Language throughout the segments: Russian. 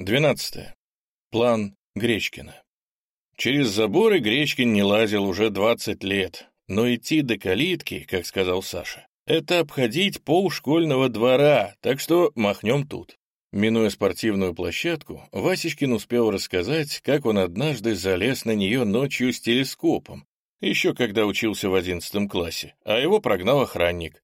12. План Гречкина. Через заборы Гречкин не лазил уже 20 лет, но идти до калитки, как сказал Саша, это обходить пол школьного двора, так что махнем тут. Минуя спортивную площадку, Васечкин успел рассказать, как он однажды залез на нее ночью с телескопом, еще когда учился в одиннадцатом классе, а его прогнал охранник.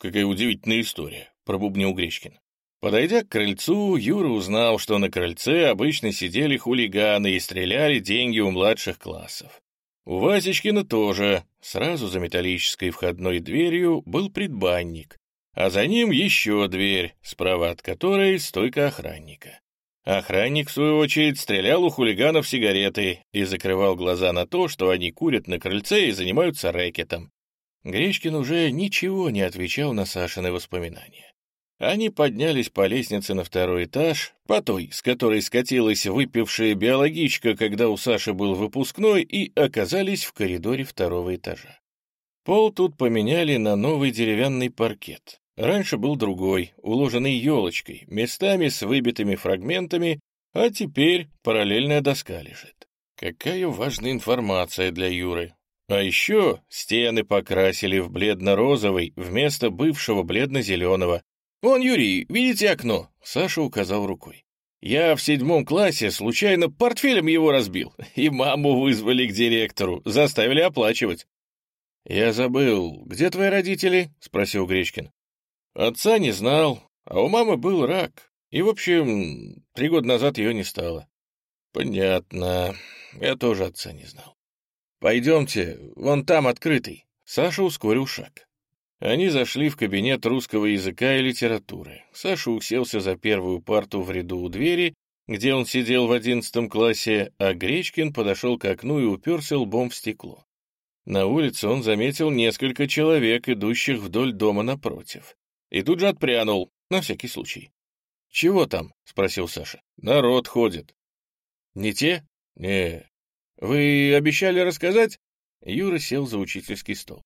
«Какая удивительная история», — пробубнил Гречкин. Подойдя к крыльцу, Юра узнал, что на крыльце обычно сидели хулиганы и стреляли деньги у младших классов. У Васечкина тоже. Сразу за металлической входной дверью был предбанник, а за ним еще дверь, справа от которой стойка охранника. Охранник, в свою очередь, стрелял у хулиганов сигареты и закрывал глаза на то, что они курят на крыльце и занимаются рэкетом. Гречкин уже ничего не отвечал на Сашины воспоминания. Они поднялись по лестнице на второй этаж, по той, с которой скатилась выпившая биологичка, когда у Саши был выпускной, и оказались в коридоре второго этажа. Пол тут поменяли на новый деревянный паркет. Раньше был другой, уложенный елочкой, местами с выбитыми фрагментами, а теперь параллельная доска лежит. Какая важная информация для Юры. А еще стены покрасили в бледно-розовый вместо бывшего бледно-зеленого, «Вон, Юрий, видите окно?» — Саша указал рукой. «Я в седьмом классе случайно портфелем его разбил, и маму вызвали к директору, заставили оплачивать». «Я забыл, где твои родители?» — спросил Гречкин. «Отца не знал, а у мамы был рак, и, в общем, три года назад ее не стало». «Понятно, я тоже отца не знал». «Пойдемте, вон там открытый». Саша ускорил шаг. Они зашли в кабинет русского языка и литературы. Саша уселся за первую парту в ряду у двери, где он сидел в одиннадцатом классе, а Гречкин подошел к окну и уперся лбом в стекло. На улице он заметил несколько человек, идущих вдоль дома напротив. И тут же отпрянул, на всякий случай. «Чего там?» — спросил Саша. «Народ ходит». «Не те?» «Не». «Вы обещали рассказать?» Юра сел за учительский стол.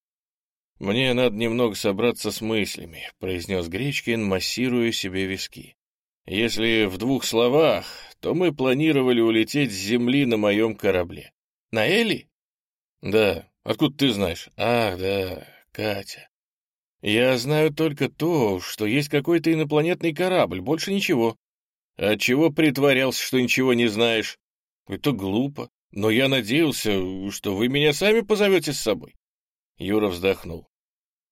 «Мне надо немного собраться с мыслями», — произнес Гречкин, массируя себе виски. «Если в двух словах, то мы планировали улететь с Земли на моем корабле». «На Эли?» «Да. Откуда ты знаешь?» «Ах, да, Катя. Я знаю только то, что есть какой-то инопланетный корабль, больше ничего». «Отчего притворялся, что ничего не знаешь?» «Это глупо, но я надеялся, что вы меня сами позовете с собой». Юра вздохнул.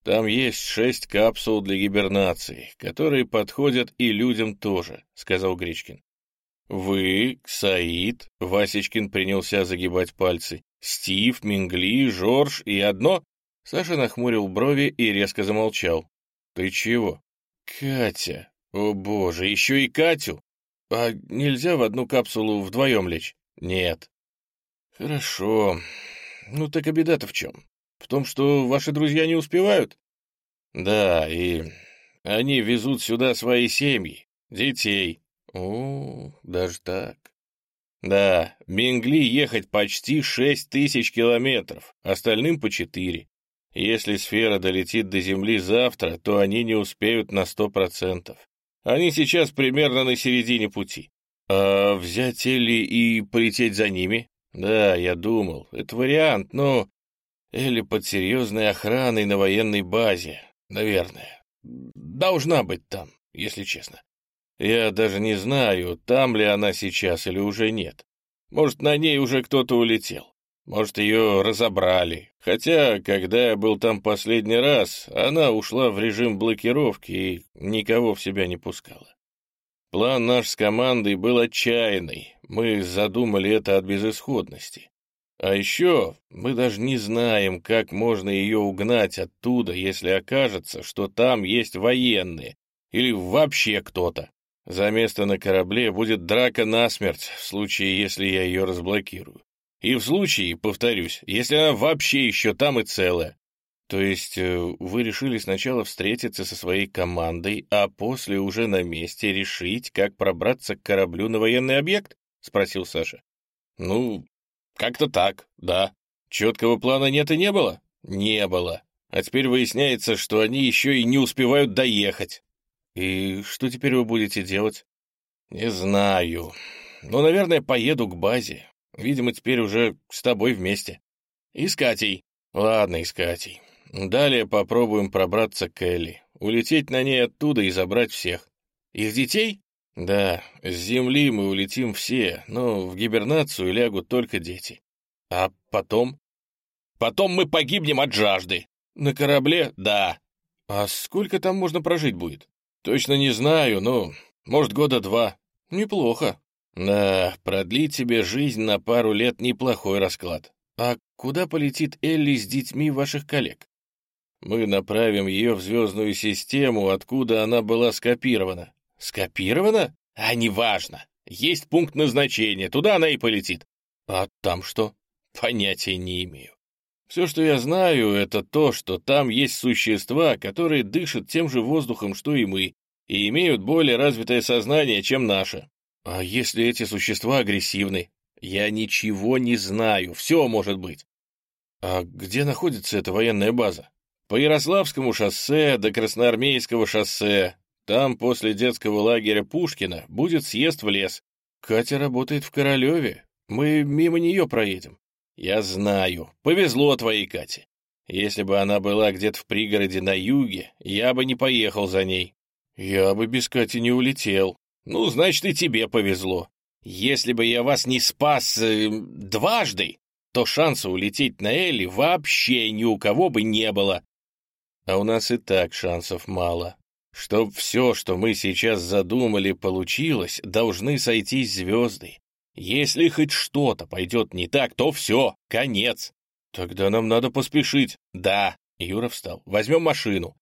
Там есть шесть капсул для гибернации, которые подходят и людям тоже, — сказал Гречкин. Вы, Саид, Васечкин принялся загибать пальцы, Стив, Мингли, Жорж и одно... Саша нахмурил брови и резко замолчал. Ты чего? Катя. О боже, еще и Катю? А нельзя в одну капсулу вдвоем лечь? Нет. Хорошо. Ну так а беда-то в чем? В том, что ваши друзья не успевают? Да, и они везут сюда свои семьи, детей. О, даже так. Да, Мингли ехать почти шесть тысяч километров, остальным по четыре. Если сфера долетит до Земли завтра, то они не успеют на сто процентов. Они сейчас примерно на середине пути. А взять Элли и полететь за ними? Да, я думал, это вариант, но или под серьезной охраной на военной базе, наверное. Должна быть там, если честно. Я даже не знаю, там ли она сейчас или уже нет. Может, на ней уже кто-то улетел. Может, ее разобрали. Хотя, когда я был там последний раз, она ушла в режим блокировки и никого в себя не пускала. План наш с командой был отчаянный. Мы задумали это от безысходности. А еще мы даже не знаем, как можно ее угнать оттуда, если окажется, что там есть военные или вообще кто-то. За место на корабле будет драка насмерть, в случае, если я ее разблокирую. И в случае, повторюсь, если она вообще еще там и целая. То есть э, вы решили сначала встретиться со своей командой, а после уже на месте решить, как пробраться к кораблю на военный объект? — спросил Саша. — Ну, как-то так, да. Четкого плана нет и не было? Не было. А теперь выясняется, что они еще и не успевают доехать. И что теперь вы будете делать? Не знаю. Ну, наверное, поеду к базе. Видимо, теперь уже с тобой вместе. И с Катей. Ладно, и с Катей. Далее попробуем пробраться к Элли. Улететь на ней оттуда и забрать всех. Их детей? Да, с Земли мы улетим все, но в гибернацию лягут только дети. А потом? Потом мы погибнем от жажды. На корабле? Да. А сколько там можно прожить будет? Точно не знаю, но, может, года два. Неплохо. Да, продлить себе жизнь на пару лет неплохой расклад. А куда полетит Элли с детьми ваших коллег? Мы направим ее в звездную систему, откуда она была скопирована. Скопирована? А неважно. Есть пункт назначения, туда она и полетит. А там что? Понятия не имею. Все, что я знаю, это то, что там есть существа, которые дышат тем же воздухом, что и мы, и имеют более развитое сознание, чем наше. А если эти существа агрессивны? Я ничего не знаю, все может быть. А где находится эта военная база? По Ярославскому шоссе до Красноармейского шоссе. Там после детского лагеря Пушкина будет съезд в лес. Катя работает в Королеве. Мы мимо нее проедем. Я знаю. Повезло твоей Кате. Если бы она была где-то в пригороде на юге, я бы не поехал за ней. Я бы без Кати не улетел. Ну, значит, и тебе повезло. Если бы я вас не спас э, дважды, то шанса улететь на Элли вообще ни у кого бы не было. А у нас и так шансов мало. Чтоб все, что мы сейчас задумали, получилось, должны сойтись звезды. Если хоть что-то пойдет не так, то все, конец. Тогда нам надо поспешить. Да, Юра встал. Возьмем машину.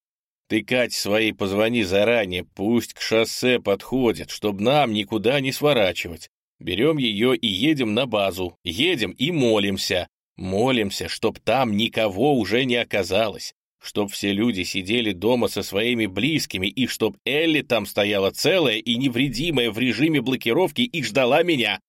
Ты, Кать, своей позвони заранее, пусть к шоссе подходит, чтобы нам никуда не сворачивать. Берем ее и едем на базу. Едем и молимся. Молимся, чтоб там никого уже не оказалось чтоб все люди сидели дома со своими близкими и чтоб Элли там стояла целая и невредимая в режиме блокировки и ждала меня.